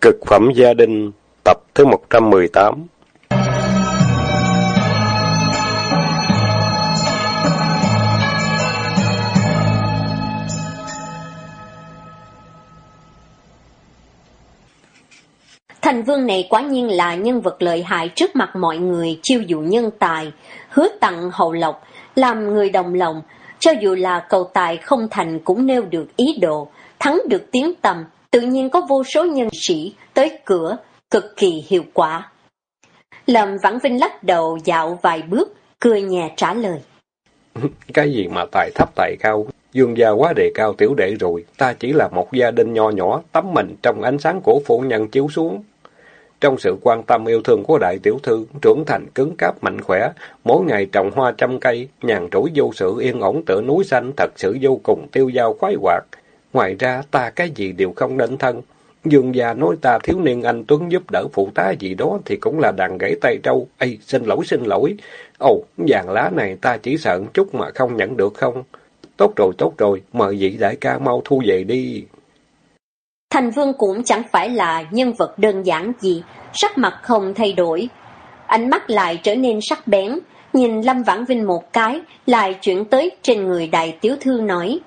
Cực phẩm gia đình, tập thứ 118 Thành vương này quả nhiên là nhân vật lợi hại trước mặt mọi người, chiêu dụ nhân tài, hứa tặng hậu lộc, làm người đồng lòng, cho dù là cầu tài không thành cũng nêu được ý đồ, thắng được tiếng tầm, tự nhiên có vô số nhân sĩ tới cửa, cực kỳ hiệu quả. Lâm Vãn Vinh lắc đầu dạo vài bước, cười nhẹ trả lời. Cái gì mà tài thấp tài cao, dương gia quá đề cao tiểu đệ rồi, ta chỉ là một gia đình nho nhỏ, tắm mình trong ánh sáng của phụ nhân chiếu xuống. Trong sự quan tâm yêu thương của đại tiểu thư, trưởng thành cứng cáp mạnh khỏe, mỗi ngày trồng hoa trăm cây, nhàn rỗi vô sự yên ổn tựa núi xanh, thật sự vô cùng tiêu dao khoái hoạt. Ngoài ra, ta cái gì đều không nên thân. Dương già nói ta thiếu niên anh Tuấn giúp đỡ phụ tá gì đó thì cũng là đàn gãy tay trâu. Ây, xin lỗi, xin lỗi. Ồ, vàng lá này ta chỉ sợ chút mà không nhận được không? Tốt rồi, tốt rồi, mời vị đại ca mau thu về đi. Thành Vương cũng chẳng phải là nhân vật đơn giản gì, sắc mặt không thay đổi. Ánh mắt lại trở nên sắc bén, nhìn Lâm Vãn Vinh một cái, lại chuyển tới trên người đại tiểu thư nói.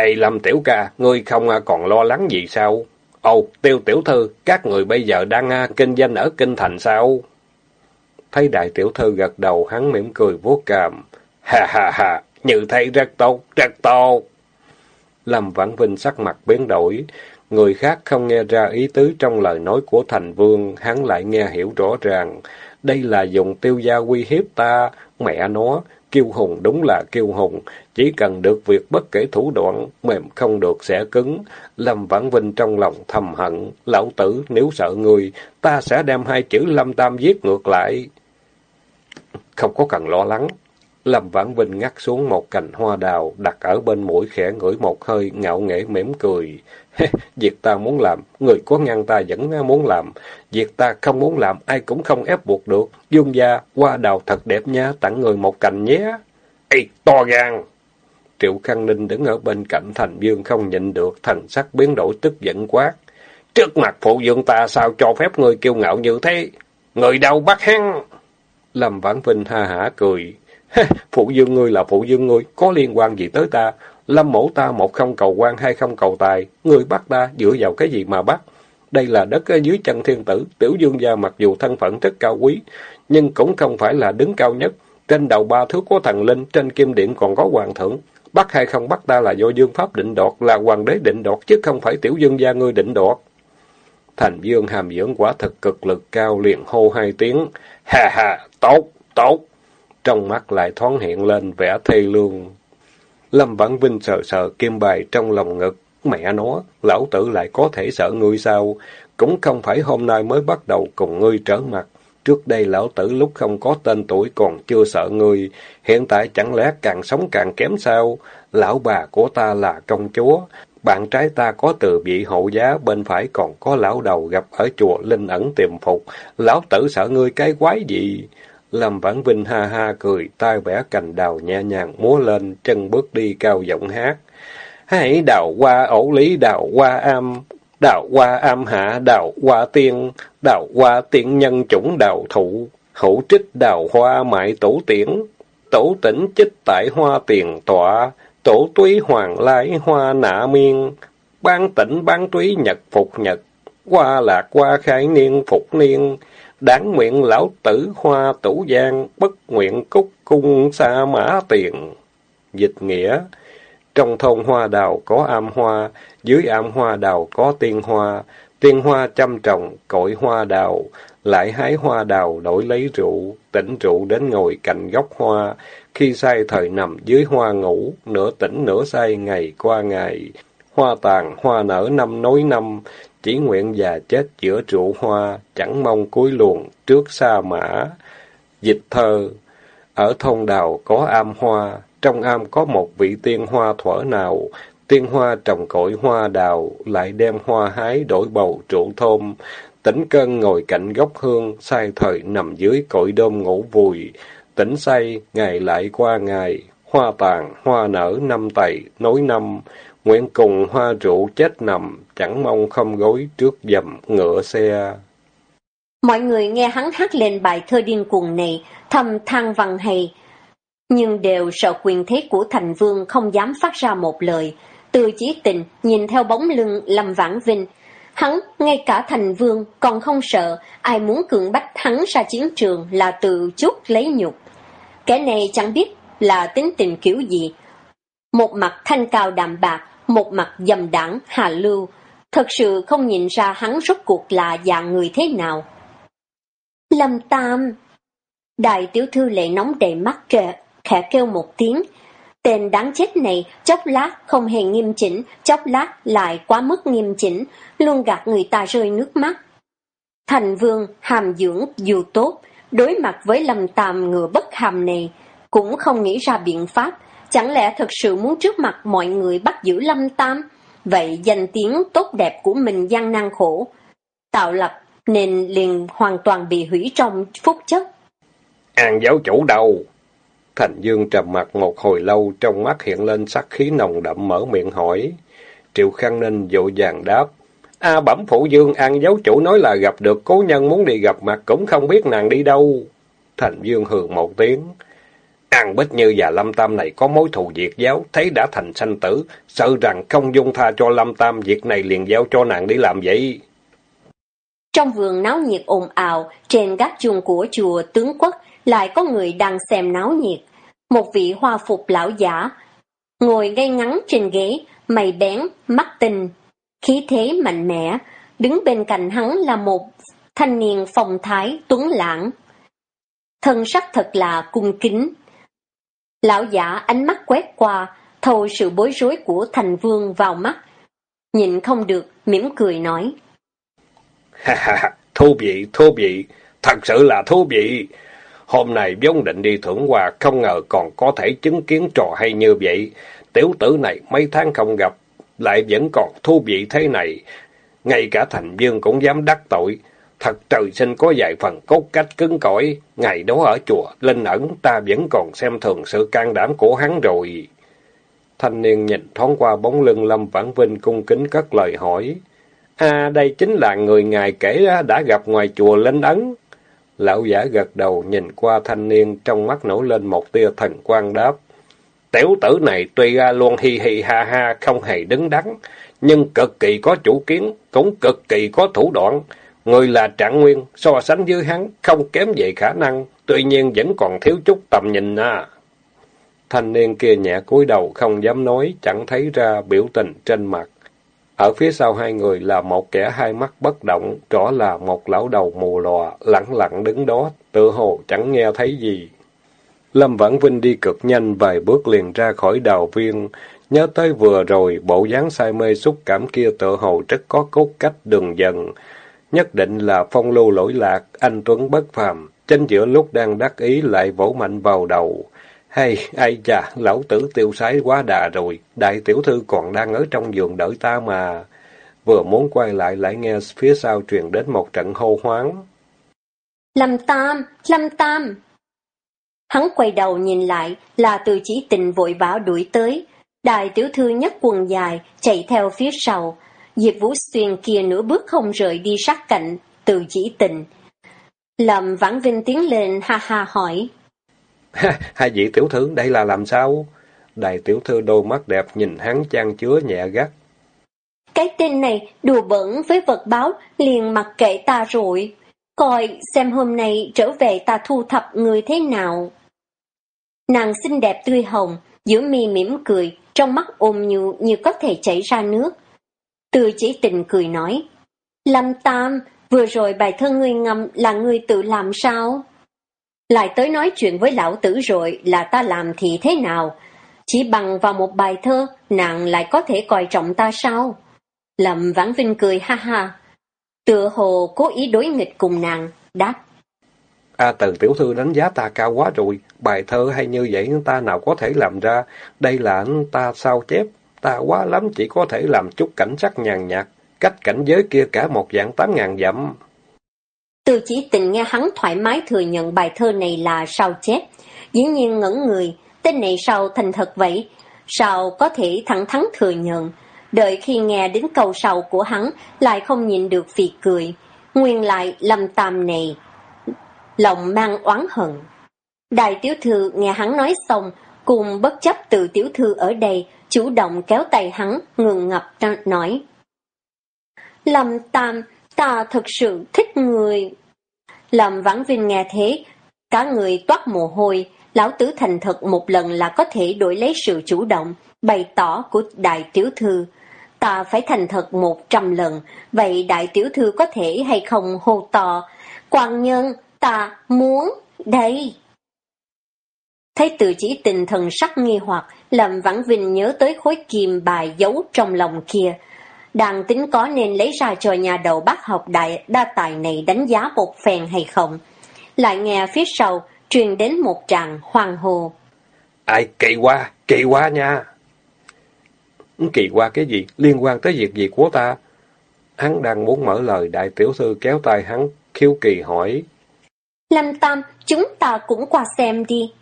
Ê Lâm tiểu ca, ngươi không à, còn lo lắng gì sao? Ồ, tiêu tiểu thư, các người bây giờ đang à, kinh doanh ở kinh thành sao? Thấy đại tiểu thư gật đầu, hắn mỉm cười vuốt cằm. Ha ha ha, như thấy rất tốt, rất tốt. Lâm Vãn Vinh sắc mặt biến đổi, Người khác không nghe ra ý tứ trong lời nói của thành vương, hắn lại nghe hiểu rõ ràng. Đây là dùng tiêu gia uy hiếp ta, mẹ nó, kiêu hùng đúng là kiêu hùng, chỉ cần được việc bất kể thủ đoạn, mềm không được sẽ cứng. Lâm Vãn Vinh trong lòng thầm hận, lão tử nếu sợ người, ta sẽ đem hai chữ Lâm Tam giết ngược lại. Không có cần lo lắng. Lâm Vãn Vinh ngắt xuống một cành hoa đào, đặt ở bên mũi khẽ ngửi một hơi, ngạo nghễ mỉm cười. Việc ta muốn làm, người có ngăn ta vẫn muốn làm. Việc ta không muốn làm, ai cũng không ép buộc được. Dương gia, hoa đào thật đẹp nha, tặng người một cành nhé. Ê, to gan! Triệu Khang Ninh đứng ở bên cạnh Thành Dương không nhịn được, thần sắc biến đổi tức giận quát. Trước mặt phụ dương ta sao cho phép người kiêu ngạo như thế? Người đâu bắt hắn? Lâm Vãn Vinh ha hả cười. phụ dương ngươi là phụ dương ngươi, có liên quan gì tới ta? Lâm mẫu ta một không cầu quan hai không cầu tài, người bắt ta dựa vào cái gì mà bắt? Đây là đất ở dưới chân thiên tử, tiểu dương gia mặc dù thân phận rất cao quý, nhưng cũng không phải là đứng cao nhất. Trên đầu ba thước có thần linh, trên kim điện còn có hoàng thượng. Bắt hay không bắt ta là do dương pháp định đoạt, là hoàng đế định đoạt, chứ không phải tiểu dương gia ngươi định đoạt. Thành dương hàm dưỡng quả thật cực lực cao liền hô hai tiếng, hà hà tốt, tốt. Trong mắt lại thoáng hiện lên vẻ thê lương, Lâm Vãn Vinh sợ sợ kim bài trong lòng ngực. Mẹ nó, lão tử lại có thể sợ ngươi sao? Cũng không phải hôm nay mới bắt đầu cùng ngươi trở mặt. Trước đây lão tử lúc không có tên tuổi còn chưa sợ ngươi. Hiện tại chẳng lẽ càng sống càng kém sao? Lão bà của ta là công chúa. Bạn trái ta có từ vị hậu giá, bên phải còn có lão đầu gặp ở chùa Linh ẩn tiềm phục. Lão tử sợ ngươi cái quái gì? Lâm Vãn Vinh ha ha cười, tay vẽ cành đào nhẹ nhàng múa lên, chân bước đi cao giọng hát. Hãy đào qua ổ lý đào qua am, đào qua am hạ đào qua tiên, đào qua tiên nhân chủng đào thụ, hữu trích đào hoa mại tổ tiễn, tổ tỉnh chích tại hoa tiền tọa, tổ túy hoàng lái hoa nạ miên, ban tỉnh ban túy nhật phục nhật, qua lạc qua khai niên phục niên, Đáng nguyện lão tử hoa tủ giang, bất nguyện cúc cung xa mã tiền. Dịch nghĩa, trong thôn hoa đào có am hoa, dưới am hoa đào có tiên hoa, tiên hoa chăm trồng, cội hoa đào, lại hái hoa đào đổi lấy rượu, tỉnh rượu đến ngồi cạnh góc hoa, khi say thời nằm dưới hoa ngủ, nửa tỉnh nửa say ngày qua ngày, hoa tàn hoa nở năm nối năm, chỉ nguyện già chết giữa trụ hoa, chẳng mong cuối luồng trước xa mã. Dịch thơ Ở thôn đào có am hoa, trong am có một vị tiên hoa thuở nào, tiên hoa trồng cội hoa đào, lại đem hoa hái đổi bầu trụ thôn. Tỉnh cân ngồi cạnh gốc hương, sai thời nằm dưới cội đôm ngủ vùi. Tỉnh say, ngày lại qua ngày, hoa tàn, hoa nở năm tày, nối năm nguyện cùng hoa rượu chết nằm, chẳng mong không gối trước dầm ngựa xe. Mọi người nghe hắn hát lên bài thơ điên cuồng này, thầm than văn hay, nhưng đều sợ quyền thế của thành vương không dám phát ra một lời. Từ chỉ tình nhìn theo bóng lưng Lâm Vãn Vinh, hắn ngay cả thành vương còn không sợ, ai muốn cưỡng bách hắn ra chiến trường là tự chút lấy nhục. Kẻ này chẳng biết là tính tình kiểu gì. Một mặt thanh cao đạm bạc, một mặt dầm đảng, hà lưu, thật sự không nhìn ra hắn rốt cuộc là dạng người thế nào. Lâm Tam Đại tiểu thư lệ nóng đầy mắt kệ, khẽ kêu một tiếng. Tên đáng chết này chốc lát không hề nghiêm chỉnh, chốc lát lại quá mức nghiêm chỉnh, luôn gạt người ta rơi nước mắt. Thành vương hàm dưỡng dù tốt, đối mặt với lâm tam ngựa bất hàm này, cũng không nghĩ ra biện pháp, chẳng lẽ thật sự muốn trước mặt mọi người bắt giữ lâm tam, vậy danh tiếng tốt đẹp của mình gian nan khổ, tạo lập nên liền hoàn toàn bị hủy trong phút chốc. An giáo chủ đâu? Thành Dương trầm mặt một hồi lâu, trong mắt hiện lên sắc khí nồng đậm mở miệng hỏi. Triệu Khang Ninh dội vàng đáp. A bẩm phủ dương, An giáo chủ nói là gặp được cố nhân muốn đi gặp mặt, cũng không biết nàng đi đâu. Thành Dương hường một tiếng. An Bích Như và Lâm Tam này có mối thù diệt giáo, thấy đã thành sanh tử, sợ rằng không dung tha cho Lâm Tam, việc này liền giao cho nàng đi làm vậy. Trong vườn náo nhiệt ồn ào, trên gác chuông của chùa tướng quốc, lại có người đang xem náo nhiệt. Một vị hoa phục lão giả, ngồi ngay ngắn trên ghế, mày bén, mắt tinh, khí thế mạnh mẽ, đứng bên cạnh hắn là một thanh niên phong thái, tuấn lãng. Thân sắc thật là cung kính. Lão giả ánh mắt quét qua, thâu sự bối rối của thành vương vào mắt. nhìn không được, mỉm cười nói. Ha ha, thú vị, thú vị, thật sự là thú vị. Hôm nay vốn định đi thưởng quà, không ngờ còn có thể chứng kiến trò hay như vậy. Tiểu tử này mấy tháng không gặp, lại vẫn còn thú vị thế này. Ngay cả thành vương cũng dám đắc tội. Thật trời sinh có vài phần cốt cách cứng cỏi. Ngày đó ở chùa, linh ẩn, ta vẫn còn xem thường sự can đảm của hắn rồi. Thanh niên nhìn thoáng qua bóng lưng Lâm Vãn Vinh cung kính cất lời hỏi. À, đây chính là người ngài kể đã gặp ngoài chùa Linh Ấn. Lão giả gật đầu nhìn qua thanh niên, trong mắt nổi lên một tia thần quan đáp. Tiểu tử này tuy ra luôn hi hi ha ha, không hề đứng đắn, nhưng cực kỳ có chủ kiến, cũng cực kỳ có thủ đoạn. Người là trạng nguyên, so sánh với hắn, không kém về khả năng, tuy nhiên vẫn còn thiếu chút tầm nhìn à. Thanh niên kia nhẹ cúi đầu, không dám nói, chẳng thấy ra biểu tình trên mặt. Ở phía sau hai người là một kẻ hai mắt bất động, rõ là một lão đầu mù lòa, lặng lặng đứng đó, tự hồ chẳng nghe thấy gì. Lâm Vãn Vinh đi cực nhanh vài bước liền ra khỏi đào viên, nhớ tới vừa rồi bộ dáng say mê xúc cảm kia tự hồ rất có cốt cách đường dần. Nhất định là phong lưu lỗi lạc, anh Tuấn bất phàm, trên giữa lúc đang đắc ý lại vỗ mạnh vào đầu. Hay, ai chà, lão tử tiêu sái quá đà rồi, đại tiểu thư còn đang ở trong giường đợi ta mà. Vừa muốn quay lại lại nghe phía sau truyền đến một trận hô hoáng. Lâm Tam, Lâm Tam! Hắn quay đầu nhìn lại là từ chỉ tình vội vã đuổi tới. Đại tiểu thư nhấc quần dài, chạy theo phía sau. Diệp Vũ Xuyên kia nửa bước không rời đi sát cạnh, từ chỉ tình. Lâm Vãn Vinh tiến lên ha ha hỏi. Hai vị tiểu thư đây là làm sao? Đại tiểu thư đôi mắt đẹp nhìn hắn chan chứa nhẹ gắt. Cái tên này đùa bẩn với vật báo liền mặc kệ ta rồi. Coi xem hôm nay trở về ta thu thập người thế nào. Nàng xinh đẹp tươi hồng, giữa mi mỉm cười, trong mắt ôm nhu như có thể chảy ra nước. Từ chỉ tình cười nói, Lâm Tam, vừa rồi bài thơ ngươi ngâm là ngươi tự làm sao? Lại tới nói chuyện với lão tử rồi là ta làm thì thế nào? Chỉ bằng vào một bài thơ, nàng lại có thể coi trọng ta sao? Lâm Vãn Vinh cười ha ha. Tựa hồ cố ý đối nghịch cùng nàng, đáp. À tần tiểu thư đánh giá ta cao quá rồi, bài thơ hay như vậy ta nào có thể làm ra, đây là ta sao chép, ta quá lắm chỉ có thể làm chút cảnh sắc nhàn nhạt, cách cảnh giới kia cả một dạng tám ngàn dặm. Từ chỉ tình nghe hắn thoải mái thừa nhận bài thơ này là sao chép, dĩ nhiên ngẩn người, tên này sao thành thật vậy, sao có thể thẳng thắn thừa nhận, đợi khi nghe đến câu sau của hắn lại không nhìn được vì cười. Nguyên lại lâm tam này, lòng mang oán hận. Đại tiểu thư nghe hắn nói xong, cùng bất chấp từ tiểu thư ở đây, chủ động kéo tay hắn, ngừng ngập nói. Lâm tam, ta thật sự thích người. Lâm vãn vinh nghe thế, cả người toát mồ hôi, lão tứ thành thật một lần là có thể đổi lấy sự chủ động, bày tỏ của đại tiểu thư. Ta phải thành thật một trăm lần, vậy đại tiểu thư có thể hay không hô to, quan nhân, ta muốn, đây. Thấy tự chỉ tình thần sắc nghi hoặc, làm vãn vinh nhớ tới khối kim bài giấu trong lòng kia. Đang tính có nên lấy ra cho nhà đầu bác học đại đa tài này đánh giá một phen hay không. Lại nghe phía sau, truyền đến một tràng hoàng hồ. Ai kỳ quá, kỳ quá nha. Kỳ qua cái gì? Liên quan tới việc gì của ta? Hắn đang muốn mở lời, đại tiểu thư kéo tay hắn, khiêu kỳ hỏi. Lâm Tam, chúng ta cũng qua xem đi.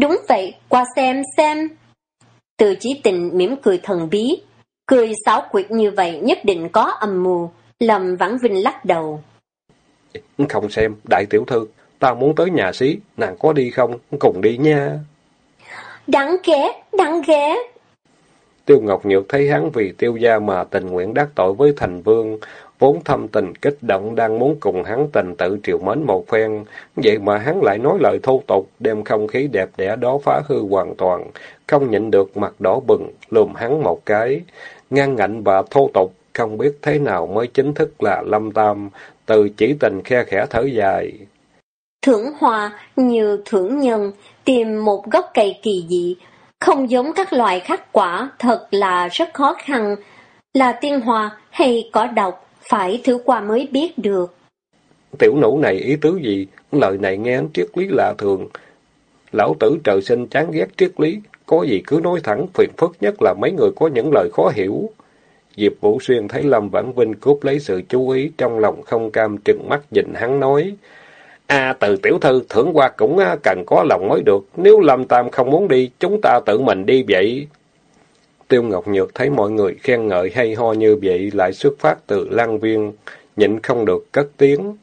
Đúng vậy, qua xem xem. Từ chí tình mỉm cười thần bí. Cười xáo quyệt như vậy nhất định có âm mưu. Lâm Vãn Vinh lắc đầu. Không xem, đại tiểu thư, ta muốn tới nhà xí, nàng có đi không? Cùng đi nha. Đáng ghét, đáng ghét. Tiêu Ngọc Nhược thấy hắn vì tiêu gia mà tình nguyện đắc tội với thành vương, vốn thâm tình kích động đang muốn cùng hắn tình tự triều mến một phen, vậy mà hắn lại nói lời thô tục, đem không khí đẹp đẽ đó phá hư hoàn toàn, không nhịn được mặt đỏ bừng, lùm hắn một cái, ngang ngạnh và thô tục, không biết thế nào mới chính thức là lâm tam, từ chỉ tình khe khẽ thở dài. Thưởng hoa như thưởng nhân, tìm một gốc cây kỳ dị, không giống các loại khác quả, thật là rất khó khăn. Là tiên hoa hay cỏ độc, phải thử qua mới biết được. Tiểu nữ này ý tứ gì? Lời này nghe triết lý lạ thường. Lão tử trời sinh chán ghét triết lý, có gì cứ nói thẳng, phiền phức nhất là mấy người có những lời khó hiểu. Diệp Vũ Xuyên thấy Lâm Vãn Vinh cướp lấy sự chú ý, trong lòng không cam trừng mắt nhìn hắn nói. À, từ tiểu thư, thưởng qua cũng à, cần có lòng mới được, nếu Lâm Tam không muốn đi, chúng ta tự mình đi vậy. Tiêu Ngọc Nhược thấy mọi người khen ngợi hay ho như vậy lại xuất phát từ Lan Viên, nhịn không được cất tiếng.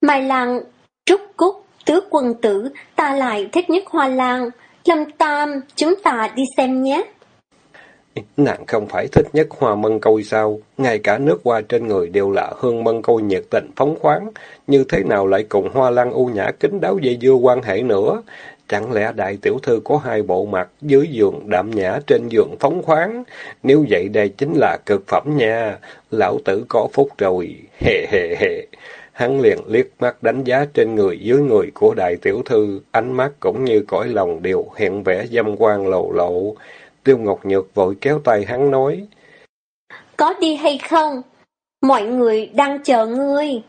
Mai Lan, Trúc Cúc, Tứ Quân Tử, ta lại thích nhất Hoa Lan. Lâm Tam, chúng ta đi xem nhé. Nàng không phải thích nhất hoa mân côi sao? Ngay cả nước hoa trên người đều là hương mân côi nhiệt tình phóng khoáng. Như thế nào lại cùng hoa lan u nhã kính đáo dây dưa quan hệ nữa? Chẳng lẽ đại tiểu thư có hai bộ mặt, dưới giường đạm nhã, trên giường phóng khoáng? Nếu vậy đây chính là cực phẩm nha. Lão tử có phúc rồi. Hề hề hề. Hắn liền liếc mắt đánh giá trên người dưới người của đại tiểu thư, ánh mắt cũng như cõi lòng đều hiện vẻ dâm quan lộ lộ. Tiêu Ngọc Nhược vội kéo tay hắn nói. Có đi hay không? Mọi người đang chờ ngươi.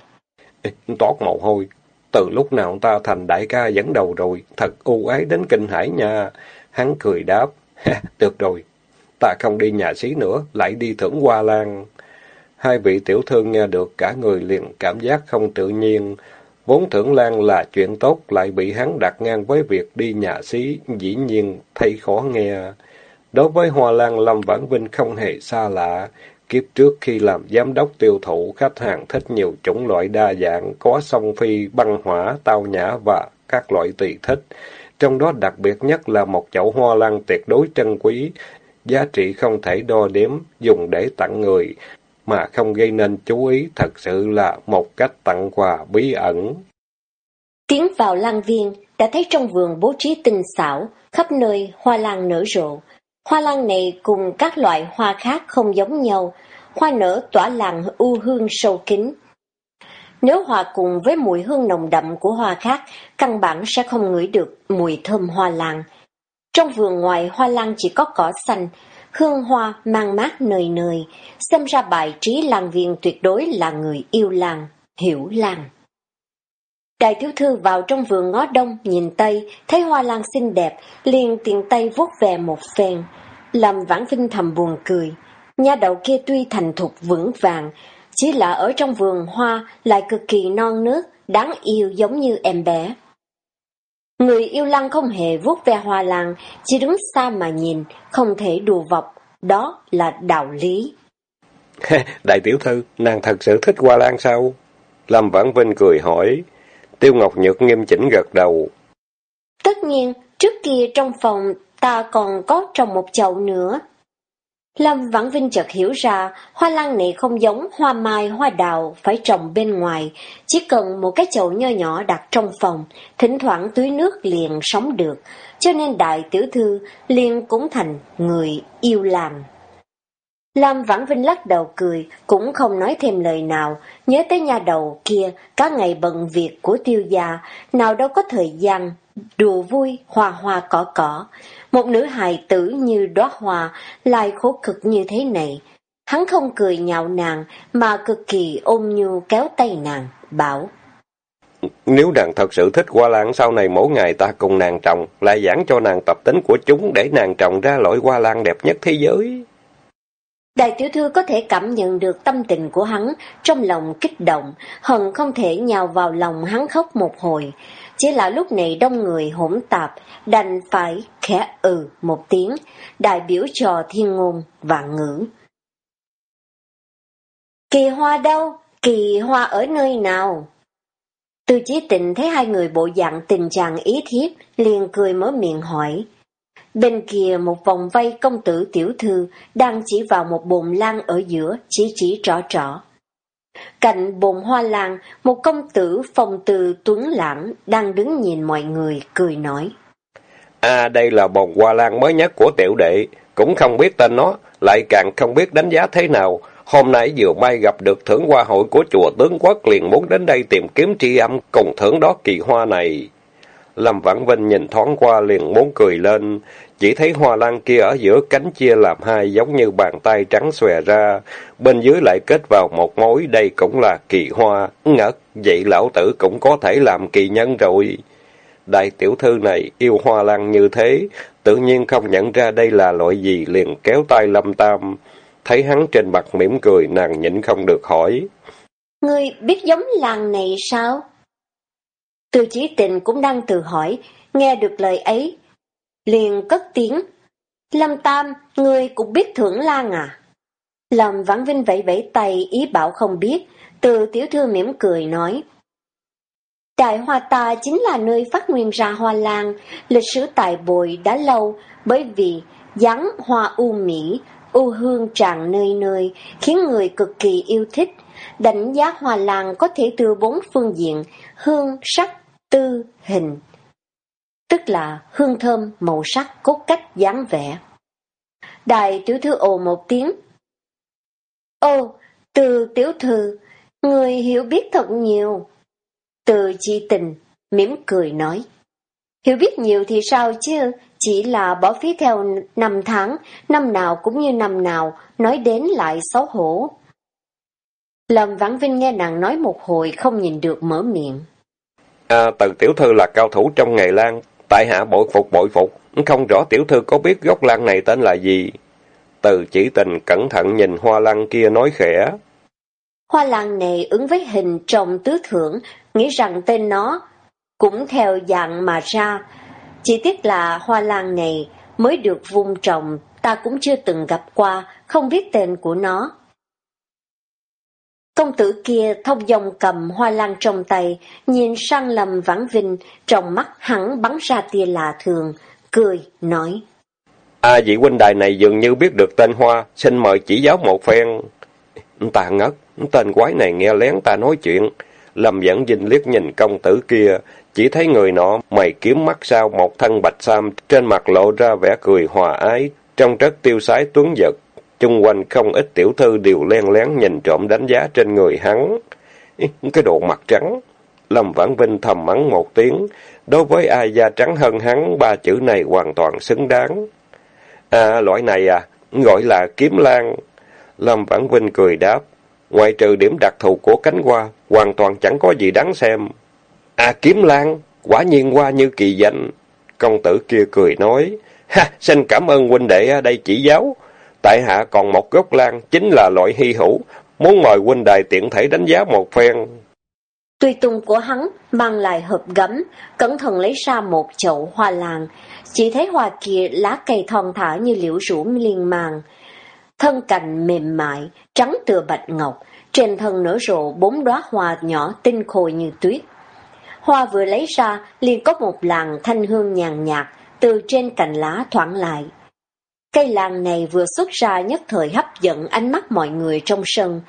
Toát mồ hôi. Từ lúc nào ta thành đại ca dẫn đầu rồi, thật ưu ái đến kinh hải nha. Hắn cười đáp. Được rồi, ta không đi nhà xí nữa, lại đi thưởng hoa lan. Hai vị tiểu thương nghe được cả người liền cảm giác không tự nhiên. Vốn thưởng lan là chuyện tốt, lại bị hắn đặt ngang với việc đi nhà xí, dĩ nhiên thấy khó nghe. Đối với Hoa Lan, Lâm Vãn Vinh không hề xa lạ. Kiếp trước khi làm giám đốc tiêu thụ, khách hàng thích nhiều chủng loại đa dạng, có song phi, băng hỏa, tao nhã và các loại tùy thích. Trong đó đặc biệt nhất là một chậu hoa lan tuyệt đối trân quý, giá trị không thể đo đếm, dùng để tặng người, mà không gây nên chú ý, thật sự là một cách tặng quà bí ẩn. Tiến vào lan viên, đã thấy trong vườn bố trí tinh xảo, khắp nơi hoa lan nở rộ, Hoa lan này cùng các loại hoa khác không giống nhau, hoa nở tỏa làng u hương sâu kín. Nếu hòa cùng với mùi hương nồng đậm của hoa khác, căn bản sẽ không ngửi được mùi thơm hoa lan. Trong vườn ngoài hoa lan chỉ có cỏ xanh, hương hoa mang mát nơi nơi, xem ra bài trí làng viên tuyệt đối là người yêu làng, hiểu làng. Đại tiểu thư vào trong vườn ngó đông, nhìn tây, thấy hoa lan xinh đẹp, liền tiện tay vuốt về một phen. Làm vãn vinh thầm buồn cười. Nha đầu kia tuy thành thục vững vàng, chỉ là ở trong vườn hoa lại cực kỳ non nước, đáng yêu giống như em bé. Người yêu lăng không hề vuốt ve hoa lan, chỉ đứng xa mà nhìn, không thể đùa vọc. Đó là đạo lý. Đại tiểu thư, nàng thật sự thích hoa lan sao? Lâm Vãn Vinh cười hỏi. Tiêu Ngọc Nhược nghiêm chỉnh gật đầu. Tất nhiên, trước kia trong phòng ta còn có trồng một chậu nữa. Lâm Vãn Vinh chợt hiểu ra, hoa lan này không giống hoa mai, hoa đào phải trồng bên ngoài, chỉ cần một cái chậu nho nhỏ đặt trong phòng, thỉnh thoảng tưới nước liền sống được, cho nên đại tiểu thư liền cũng thành người yêu làm. Lâm Vãn Vinh lắc đầu cười, cũng không nói thêm lời nào, nhớ tới nhà đầu kia, cả ngày bận việc của tiêu gia, nào đâu có thời gian, đùa vui, hoa hoa cỏ cỏ. Một nữ hài tử như đóa hoa, lại khổ cực như thế này. Hắn không cười nhạo nàng, mà cực kỳ ôm nhu kéo tay nàng, bảo. Nếu nàng thật sự thích hoa lan, sau này mỗi ngày ta cùng nàng trồng, lại giảng cho nàng tập tính của chúng để nàng trồng ra loại hoa lan đẹp nhất thế giới. Đại tiểu thư có thể cảm nhận được tâm tình của hắn, trong lòng kích động, hận không thể nhào vào lòng hắn khóc một hồi. Chỉ là lúc này đông người hỗn tạp, đành phải khẽ ừ một tiếng, đại biểu trò thiên ngôn và ngữ. Kỳ hoa đâu? Kỳ hoa ở nơi nào? Từ chí tình thấy hai người bộ dạng tình trạng ý thiếp, liền cười mở miệng hỏi. Bên kia một vòng vây công tử tiểu thư đang chỉ vào một bồn lan ở giữa, chỉ chỉ trỏ trỏ. Cạnh bồn hoa lan, một công tử phòng từ tuấn lãng đang đứng nhìn mọi người, cười nói. À, đây là bồn hoa lan mới nhất của tiểu đệ, cũng không biết tên nó, lại càng không biết đánh giá thế nào. Hôm nay vừa may gặp được thưởng hoa hội của chùa tướng quốc liền muốn đến đây tìm kiếm tri âm cùng thưởng đó kỳ hoa này. Lâm Vãn Vinh nhìn thoáng qua liền muốn cười lên, chỉ thấy hoa lan kia ở giữa cánh chia làm hai giống như bàn tay trắng xòe ra, bên dưới lại kết vào một mối, đây cũng là kỳ hoa, ngất, vậy lão tử cũng có thể làm kỳ nhân rồi. Đại tiểu thư này yêu hoa lan như thế, tự nhiên không nhận ra đây là loại gì, liền kéo tay Lâm Tam. Thấy hắn trên mặt mỉm cười, nàng nhịn không được hỏi. Ngươi biết giống làng này sao? Từ chí tình cũng đang tự hỏi, nghe được lời ấy, liền cất tiếng. Lâm Tam, ngươi cũng biết thưởng lan à? Lâm Vãn Vinh vẫy vẫy tay, ý bảo không biết, từ tiểu thư mỉm cười nói. Đại Hoa Ta chính là nơi phát nguyên ra hoa lan, lịch sử tài bồi đã lâu, bởi vì dáng hoa u mỹ, u hương tràn nơi nơi, khiến người cực kỳ yêu thích. Đánh giá hoa lan có thể từ bốn phương diện, hương, sắc, tư, hình, tức là hương thơm, màu sắc, cốt cách, dáng vẻ. Đại tiểu thư ồ một tiếng. Ô, từ tiểu thư, người hiểu biết thật nhiều. Từ chi tình, mỉm cười nói. Hiểu biết nhiều thì sao chứ, chỉ là bỏ phí theo năm tháng, năm nào cũng như năm nào, nói đến lại xấu hổ. Lâm Vãn Vinh nghe nàng nói một hồi không nhìn được mở miệng. À, từ tiểu thư là cao thủ trong nghề lan, tại hạ bội phục bội phục, không rõ tiểu thư có biết gốc lan này tên là gì. Từ chỉ tình cẩn thận nhìn hoa lan kia nói khẽ. Hoa lan này ứng với hình trồng tứ thưởng, nghĩ rằng tên nó cũng theo dạng mà ra. Chỉ tiếc là hoa lan này mới được vung trồng, ta cũng chưa từng gặp qua, không biết tên của nó. Công tử kia thông dòng cầm hoa lan trong tay, nhìn sang lầm vãng vinh, trong mắt hắn bắn ra tia lạ thường, cười, nói. À vị huynh đài này dường như biết được tên hoa, xin mời chỉ giáo một phen. Ta ngất, tên quái này nghe lén ta nói chuyện. Lâm dẫn vinh liếc nhìn công tử kia, chỉ thấy người nọ mày kiếm mắt sao một thân bạch sam, trên mặt lộ ra vẻ cười hòa ái, trong rất tiêu sái tuấn giật, chung quanh không ít tiểu thư đều len lén nhìn trộm đánh giá trên người hắn. Cái độ mặt trắng. Lâm Vãn Vinh thầm mắng một tiếng. Đối với ai da trắng hơn hắn, ba chữ này hoàn toàn xứng đáng. À, loại này à, gọi là kiếm lan. Lâm Vãn Vinh cười đáp. Ngoại trừ điểm đặc thù của cánh hoa, hoàn toàn chẳng có gì đáng xem. À, kiếm lan, quả nhiên hoa như kỳ danh. Công tử kia cười nói. Ha, xin cảm ơn huynh đệ à, đây chỉ giáo. Tại hạ còn một gốc lan, chính là loại hy hữu, muốn mời huynh đài tiện thể đánh giá một phen. Tuy tùng của hắn mang lại hộp gấm, cẩn thận lấy ra một chậu hoa làng. Chỉ thấy hoa kia lá cây thon thả như liễu rủ liên màng. Thân cành mềm mại, trắng tựa bạch ngọc, trên thân nở rộ bốn đóa hoa nhỏ tinh khôi như tuyết. Hoa vừa lấy ra, liền có một làn thanh hương nhàn nhạt, từ trên cành lá thoảng lại. Cây lan này vừa xuất ra nhất thời hấp dẫn ánh mắt mọi người trong sân,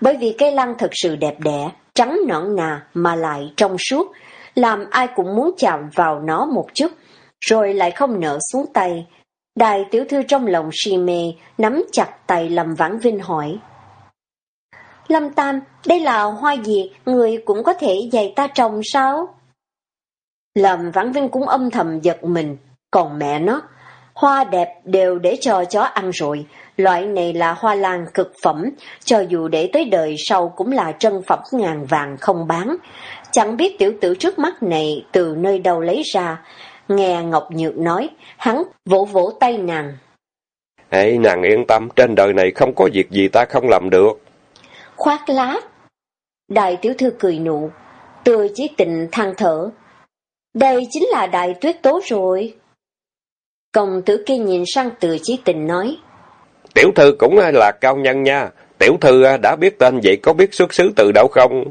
bởi vì cây lan thật sự đẹp đẽ, trắng nõn nà mà lại trong suốt, làm ai cũng muốn chạm vào nó một chút, rồi lại không nở xuống tay. Đại tiểu thư trong lòng si mê, nắm chặt tay Lâm Vãn Vinh hỏi. Lâm Tam, đây là hoa gì, người cũng có thể dạy ta trồng sao? Lâm Vãn Vinh cũng âm thầm giật mình, còn mẹ nó, hoa đẹp đều để cho chó ăn rồi, loại này là hoa lan cực phẩm, cho dù để tới đời sau cũng là trân phẩm ngàn vàng không bán. Chẳng biết tiểu tử trước mắt này từ nơi đâu lấy ra, nghe Ngọc Nhược nói, hắn vỗ vỗ tay nàng. Ê, nàng yên tâm, trên đời này không có việc gì ta không làm được. Khoác lá. Đại tiểu thư cười nụ, từ chí tình than thở. Đây chính là đại tuyết tố rồi. Công tử kia nhìn sang từ chí tình nói. Tiểu thư cũng là cao nhân nha. Tiểu thư à, đã biết tên vậy có biết xuất xứ từ đâu không?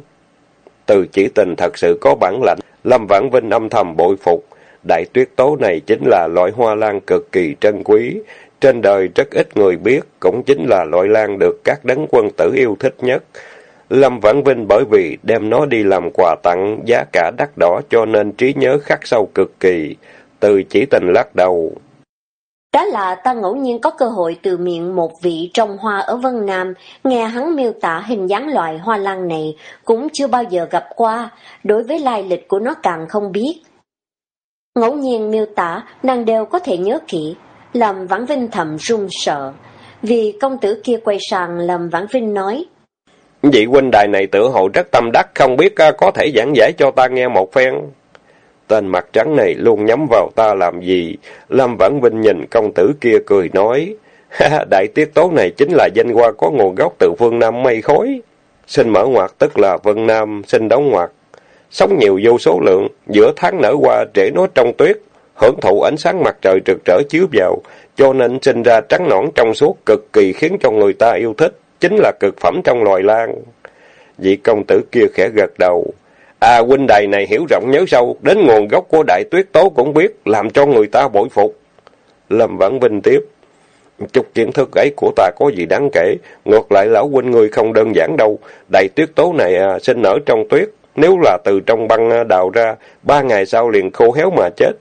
Từ chỉ tình thật sự có bản lãnh. Lâm Vãn Vinh âm thầm bội phục. Đại tuyết tố này chính là loại hoa lan cực kỳ trân quý. Trên đời rất ít người biết, cũng chính là loại lan được các đấng quân tử yêu thích nhất. Lâm Vãn Vinh bởi vì đem nó đi làm quà tặng giá cả đắt đỏ cho nên trí nhớ khắc sâu cực kỳ. Từ chỉ tình lắc đầu. Đó là ta ngẫu nhiên có cơ hội từ miệng một vị trồng hoa ở Vân Nam, nghe hắn miêu tả hình dáng loại hoa lan này, cũng chưa bao giờ gặp qua, đối với lai lịch của nó càng không biết. Ngẫu nhiên miêu tả, nàng đều có thể nhớ kỹ, làm Vãn Vinh thầm run sợ, vì công tử kia quay sang làm Vãn Vinh nói. Vị huynh đài này tự hồ rất tâm đắc, không biết à, có thể giảng giải cho ta nghe một phen. Tên mặt trắng này luôn nhắm vào ta làm gì? Lâm Vãn Vinh nhìn công tử kia cười nói. Đại tiết tố này chính là danh hoa có nguồn gốc từ phương Nam mây khói. Sinh mở ngoặt tức là Vân Nam, sinh đóng ngoặt. Sống nhiều vô số lượng, giữa tháng nở hoa trễ nó trong tuyết, hưởng thụ ánh sáng mặt trời trực trở chiếu vào, cho nên sinh ra trắng nõn trong suốt cực kỳ khiến cho người ta yêu thích, chính là cực phẩm trong loài lan. Vị công tử kia khẽ gật đầu. À huynh đài này hiểu rộng nhớ sâu, đến nguồn gốc của đại tuyết tố cũng biết, làm cho người ta bội phục. Lâm Vãn Vinh tiếp. Chút kiến thức ấy của ta có gì đáng kể, ngược lại lão huynh người không đơn giản đâu. Đại tuyết tố này à, sinh nở trong tuyết, nếu là từ trong băng à, đào ra, ba ngày sau liền khô héo mà chết.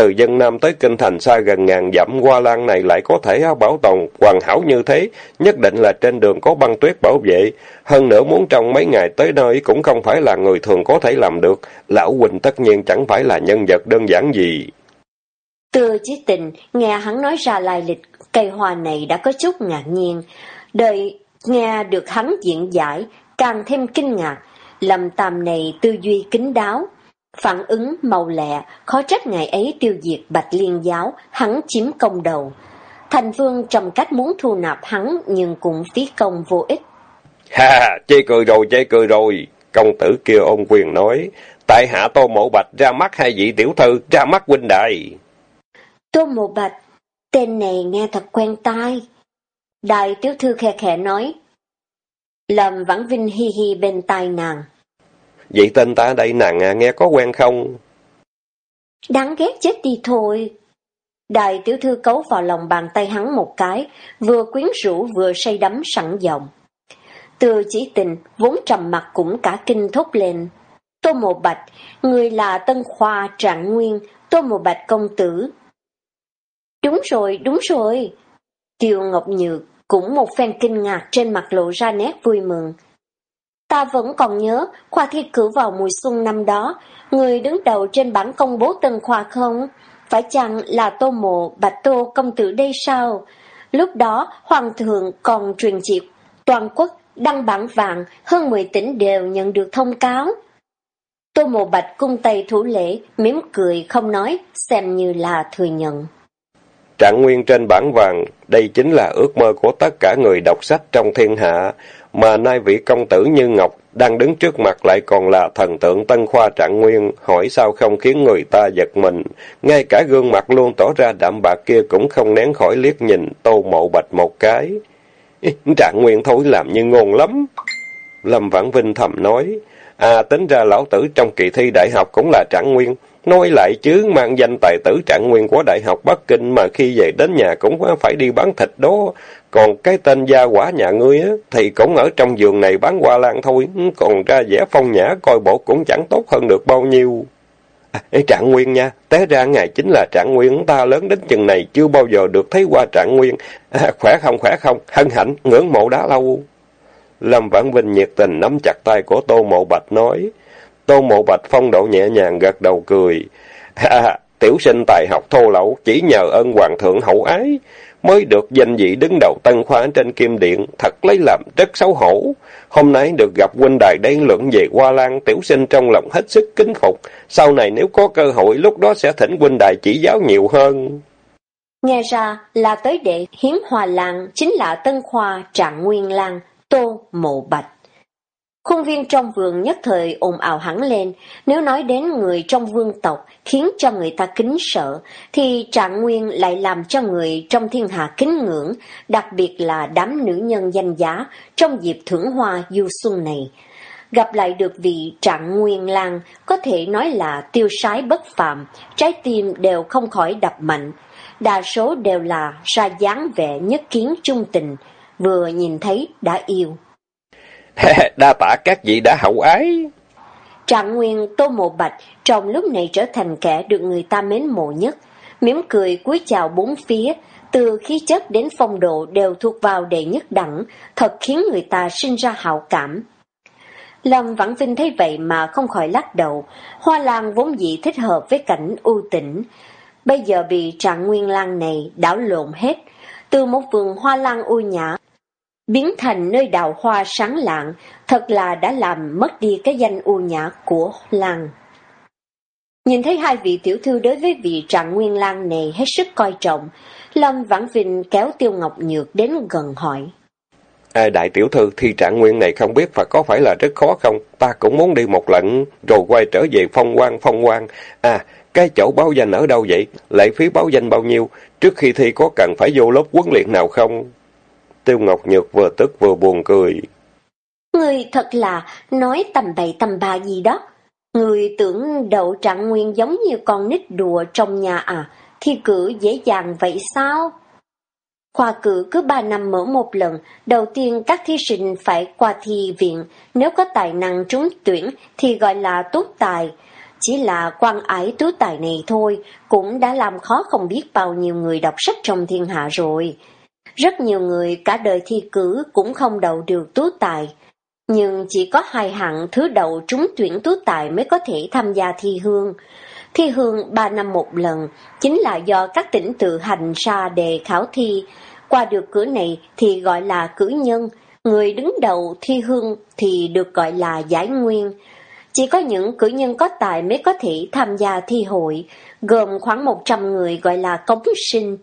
Từ dân Nam tới Kinh Thành xa gần ngàn dặm, hoa lan này lại có thể bảo tồn hoàn hảo như thế, nhất định là trên đường có băng tuyết bảo vệ. Hơn nữa muốn trong mấy ngày tới nơi cũng không phải là người thường có thể làm được, Lão Quỳnh tất nhiên chẳng phải là nhân vật đơn giản gì. Từ chí tình, nghe hắn nói ra lai lịch cây hoa này đã có chút ngạc nhiên. Đợi nghe được hắn diễn giải, càng thêm kinh ngạc. Lâm Tam này tư duy kính đáo, Phản ứng màu lẹ, khó trách ngày ấy tiêu diệt Bạch Liên giáo, hắn chiếm công đầu. Thành Vương trầm cách muốn thu nạp hắn nhưng cũng phí công vô ích. Ha, chê cười rồi, chê cười rồi. Công tử kia ôn quyền nói, tại hạ Tô Mộ Bạch ra mắt hai vị tiểu thư, ra mắt huynh đại. Tô Mộ Bạch, tên này nghe thật quen tai. Đại tiểu thư khe khẽ nói. Lâm Vãn Vinh hi hi bên tai nàng. Vậy tên ta đây nàng à, nghe có quen không? Đáng ghét chết đi thôi. Đại tiểu thư cấu vào lòng bàn tay hắn một cái, vừa quyến rũ vừa say đắm sẵn giọng. Từ chỉ tình, vốn trầm mặt cũng cả kinh thốt lên. Tô Mộ Bạch, người là Tân Khoa Trạng Nguyên, Tô Mộ Bạch công tử. Đúng rồi, đúng rồi. Tiêu Ngọc Nhược cũng một phen kinh ngạc trên mặt lộ ra nét vui mừng. Ta vẫn còn nhớ khoa thi cử vào mùa xuân năm đó, người đứng đầu trên bảng công bố từng khoa không? Phải chăng là Tô Mộ Bạch Tô công tử đây sao? Lúc đó, Hoàng thượng còn truyền chỉ toàn quốc đăng bản vàng, hơn 10 tỉnh đều nhận được thông cáo. Tô Mộ Bạch cung tay thủ lễ, mỉm cười không nói, xem như là thừa nhận. Trạng nguyên trên bản vàng, đây chính là ước mơ của tất cả người đọc sách trong thiên hạ, mà nay vị công tử như Ngọc đang đứng trước mặt lại còn là thần tượng Tân Khoa Trạng Nguyên, hỏi sao không khiến người ta giật mình. Ngay cả gương mặt luôn tỏ ra đạm bạc kia cũng không nén khỏi liếc nhìn Tô Mộ Bạch một cái. Trạng Nguyên thối làm như ngôn lắm. Lâm Vãn Vinh thầm nói, à tính ra lão tử trong kỳ thi đại học cũng là Trạng Nguyên. Nói lại chứ, mang danh tài tử Trạng Nguyên của Đại học Bắc Kinh mà khi về đến nhà cũng phải đi bán thịt đó. Còn cái tên gia quả nhà ngươi á, thì cũng ở trong giường này bán hoa lan thôi, còn ra vẻ phong nhã coi bộ cũng chẳng tốt hơn được bao nhiêu. À, trạng nguyên nha, té ra ngày chính là trạng nguyên, ta lớn đến chừng này chưa bao giờ được thấy qua trạng nguyên. À, khỏe không, khỏe không, hân hạnh, ngưỡng mộ đã lâu. Lâm Vãn Vinh nhiệt tình nắm chặt tay của Tô Mộ Bạch nói. Tô Mộ Bạch phong độ nhẹ nhàng gật đầu cười. À, tiểu sinh tài học thô lậu, chỉ nhờ ơn hoàng thượng hậu ái mới được danh vị đứng đầu tân khoa trên kim điện, thật lấy làm rất xấu hổ. Hôm nay được gặp huynh đài đen luận về Hoa Lan, tiểu sinh trong lòng hết sức kính phục. Sau này nếu có cơ hội lúc đó sẽ thỉnh huynh đài chỉ giáo nhiều hơn. Nghe ra là tới đệ hiếm Hoa Lan chính là tân khoa Trạng Nguyên Lan, Tô Mộ Bạch. Khuôn viên trong vườn nhất thời ồn ào hẳn lên, nếu nói đến người trong vương tộc khiến cho người ta kính sợ, thì Trạng Nguyên lại làm cho người trong thiên hạ kính ngưỡng, đặc biệt là đám nữ nhân danh giá trong dịp thưởng hoa du xuân này. Gặp lại được vị Trạng Nguyên Lang có thể nói là tiêu sái bất phạm, trái tim đều không khỏi đập mạnh, đa số đều là ra dáng vẻ nhất kiến trung tình, vừa nhìn thấy đã yêu. Đa tạ các vị đã hậu ái. Trạng Nguyên Tô Mộ Bạch trong lúc này trở thành kẻ được người ta mến mộ nhất, mỉm cười cúi chào bốn phía, từ khí chất đến phong độ đều thuộc vào đệ nhất đẳng, thật khiến người ta sinh ra hảo cảm. Lâm Vãng Vinh thấy vậy mà không khỏi lắc đầu, hoa lan vốn dĩ thích hợp với cảnh ưu tĩnh, bây giờ bị trạng nguyên lan này đảo lộn hết, từ một vườn hoa lan u nhã biến thành nơi đào hoa sáng lạng, thật là đã làm mất đi cái danh u nhã của làng. Nhìn thấy hai vị tiểu thư đối với vị trạng nguyên lang này hết sức coi trọng, Lâm Vãn Vinh kéo Tiêu Ngọc Nhược đến gần hỏi. À, đại tiểu thư thi trạng nguyên này không biết và có phải là rất khó không? Ta cũng muốn đi một lần, rồi quay trở về phong quan phong quan. À, cái chỗ báo danh ở đâu vậy? Lệ phí báo danh bao nhiêu? Trước khi thi có cần phải vô lớp huấn luyện nào không? Tiêu Ngọc Nhược vừa tức vừa buồn cười. Người thật là nói tầm bậy tầm bạ gì đó. Người tưởng đậu trạng nguyên giống như con nít đùa trong nhà à, thi cử dễ dàng vậy sao? Khoa cử cứ ba năm mở một lần, đầu tiên các thí sinh phải qua thi viện, nếu có tài năng trúng tuyển thì gọi là tốt tài. Chỉ là quan ái tú tài này thôi, cũng đã làm khó không biết bao nhiêu người đọc sách trong thiên hạ rồi. Rất nhiều người cả đời thi cử cũng không đậu được tú tài, nhưng chỉ có hai hạng thứ đậu trúng tuyển tú tài mới có thể tham gia thi hương. Thi hương ba năm một lần, chính là do các tỉnh tự hành ra đề khảo thi. Qua được cửa này thì gọi là cử nhân, người đứng đầu thi hương thì được gọi là giải nguyên. Chỉ có những cử nhân có tài mới có thể tham gia thi hội, gồm khoảng 100 người gọi là cống sinh,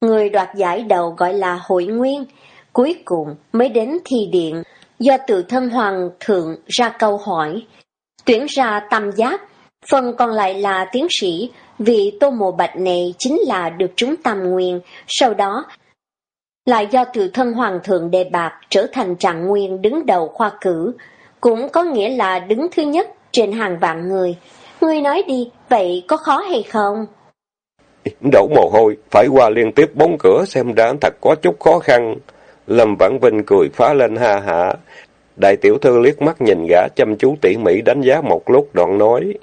Người đoạt giải đầu gọi là hội nguyên, cuối cùng mới đến thi điện, do tự thân hoàng thượng ra câu hỏi. Tuyển ra tam giác, phần còn lại là tiến sĩ, vì tô mộ bạch này chính là được trúng tam nguyên, sau đó lại do tự thân hoàng thượng đề bạc trở thành trạng nguyên đứng đầu khoa cử, cũng có nghĩa là đứng thứ nhất trên hàng vạn người. Ngươi nói đi, vậy có khó hay không? Đổ mồ hôi, phải qua liên tiếp bốn cửa xem ra thật có chút khó khăn. Lâm Vãn Vinh cười phá lên ha hạ. Đại tiểu thư liếc mắt nhìn gã chăm chú tỉ mỉ đánh giá một lúc đoạn nói.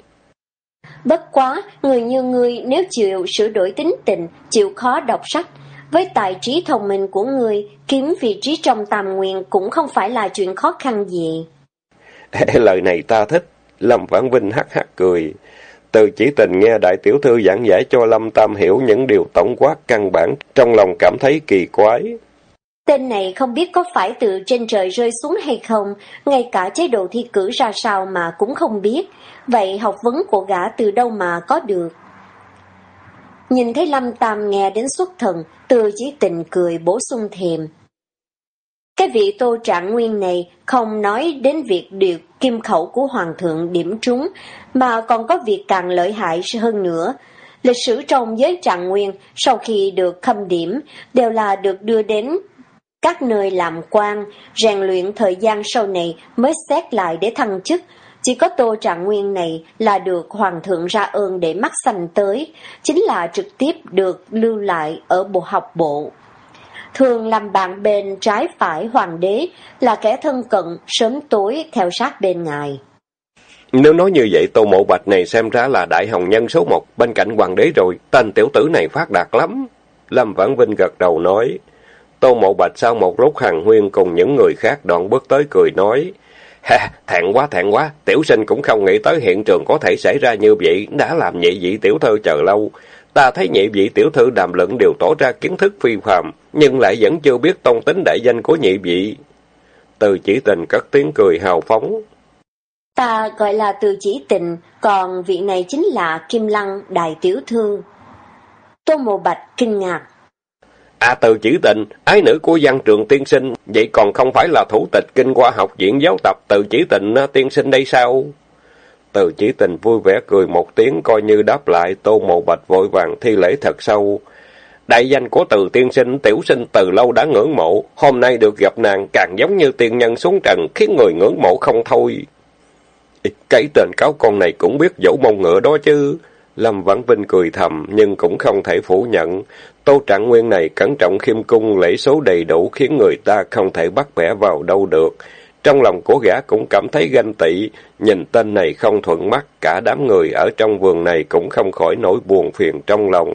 Bất quá, người như ngươi nếu chịu sửa đổi tính tình, chịu khó đọc sách, với tài trí thông minh của ngươi, kiếm vị trí trong tam nguyên cũng không phải là chuyện khó khăn gì. Lời này ta thích. Lâm Vãn Vinh hắc hắc cười. Từ chỉ tình nghe đại tiểu thư giảng giải cho Lâm Tam hiểu những điều tổng quát căn bản, trong lòng cảm thấy kỳ quái. Tên này không biết có phải từ trên trời rơi xuống hay không, ngay cả chế độ thi cử ra sao mà cũng không biết. Vậy học vấn của gã từ đâu mà có được? Nhìn thấy Lâm Tam nghe đến xuất thần, từ chỉ tình cười bổ sung thềm. Cái vị Tô Trạng Nguyên này không nói đến việc điều kim khẩu của Hoàng thượng điểm trúng, mà còn có việc càng lợi hại hơn nữa. Lịch sử trong giới Trạng Nguyên sau khi được khâm điểm đều là được đưa đến các nơi làm quan, rèn luyện thời gian sau này mới xét lại để thăng chức. Chỉ có Tô Trạng Nguyên này là được Hoàng thượng ra ơn để mắt sanh tới, chính là trực tiếp được lưu lại ở bộ học bộ thường làm bạn bên trái phải hoàng đế, là kẻ thân cận, sớm tối theo sát bên ngài. Nếu nói như vậy, Tô Mộ Bạch này xem ra là đại hồng nhân số một bên cạnh hoàng đế rồi, tên tiểu tử này phát đạt lắm. Lâm Vãn Vinh gật đầu nói. Tô Mộ Bạch sau một lúc hàng huyên cùng những người khác đoạn bước tới cười nói. Ha, thẹn quá thẹn quá, tiểu sinh cũng không nghĩ tới hiện trường có thể xảy ra như vậy, đã làm nhị vị tiểu thơ chờ lâu. Ta thấy nhị vị tiểu thư đàm luận đều tỏ ra kiến thức phi phàm, nhưng lại vẫn chưa biết tông tính đại danh của nhị vị. Từ chỉ tình cất tiếng cười hào phóng. Ta gọi là từ chỉ tình, còn vị này chính là Kim Lăng Đại Tiểu Thư. Tô Mộ Bạch kinh ngạc. À từ chỉ tình, ái nữ của văn trường tiên sinh, vậy còn không phải là thủ tịch kinh qua học viện giáo tập từ chỉ tình tiên sinh đây sao? Từ chỉ tình vui vẻ cười một tiếng coi như đáp lại, tô mộ bạch vội vàng thi lễ thật sâu. Đại danh của từ tiên sinh, tiểu sinh từ lâu đã ngưỡng mộ, hôm nay được gặp nàng càng giống như tiên nhân xuống trần, khiến người ngưỡng mộ không thôi. Cái tên cáo con này cũng biết dẫu mông ngựa đó chứ. Lâm Vãn Vinh cười thầm, nhưng cũng không thể phủ nhận. Tô Trạng Nguyên này cẩn trọng khiêm cung, lễ số đầy đủ khiến người ta không thể bắt bẻ vào đâu được. Trong lòng của gã cũng cảm thấy ganh tị, nhìn tên này không thuận mắt, cả đám người ở trong vườn này cũng không khỏi nổi buồn phiền trong lòng.